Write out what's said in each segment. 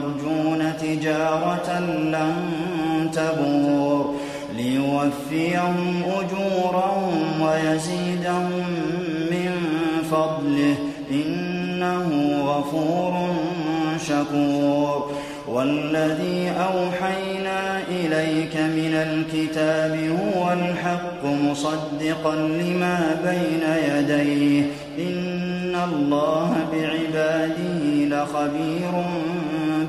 يرجون تجارة لن تبور ليوفيهم أجورهم ويزيدهم من فضله. إنه غفور شكور. والذي أوحينا إليك من الكتاب هو الحق مصدقا لما بين يديه. إن الله بعباده لخبير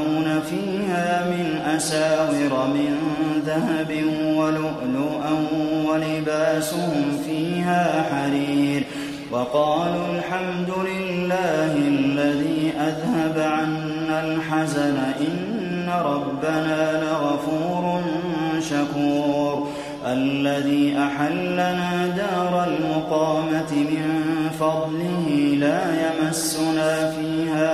يحلون فيها من أساور من ذهب ولؤلؤا ولباسهم فيها حرير وقالوا الحمد لله الذي أذهب عنا الحزن إن ربنا لغفور شكور الذي أحلنا دار المقامة من فضله لا يمسنا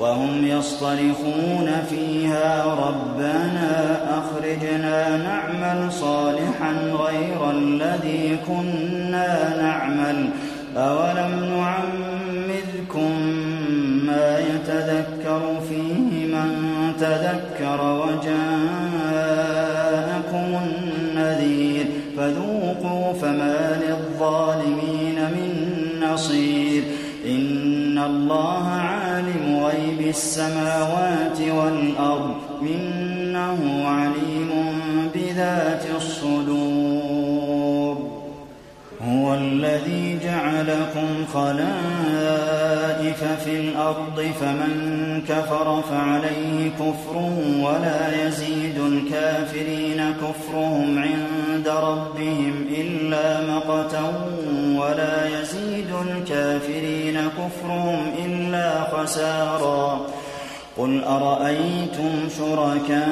وهم يصطرخون فيها ربنا أخرجنا نعمل صالحا غير الذي كنا نعمل. أولم نعمذكم ما يتذكر فيه من تذكر وجاءكم النذير. فذوقوا فما للظالمين من نصير. إن الله عالم غيب السماوات والأرض إنه عليم بذات الصدور. هو الذي جعلكم خلائف في الأرض فمن كفر فعليه كفره ولا يزيد الكافرين كفرهم عند ربهم إلا مقتا ولا يزيد الكافرين كفرهم إلا خسارا قل أرأيتم شركاءكم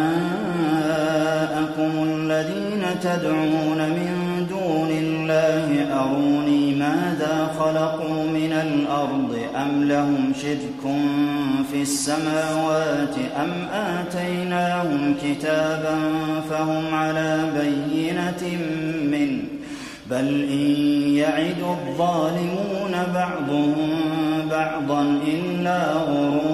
الذين تدعون من دون الله أروني ماذا خلقوا من الأرض أم لهم شرك في السماوات أم آتيناهم كتابا فهم على بينة منه بل إن يعد الظالمون بعضهم بعضا إلا غرورا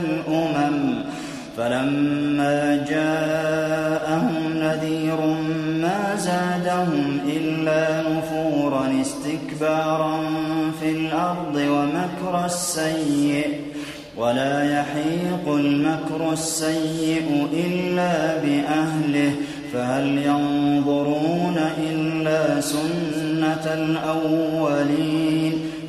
الأمم فلما جاءهم نذير ما زادهم إلا نفورا استكبارا في الأرض ومكر السيئ ولا يحيق المكر السيئ إلا بأهله فهل ينظرون إلا سنة الأولين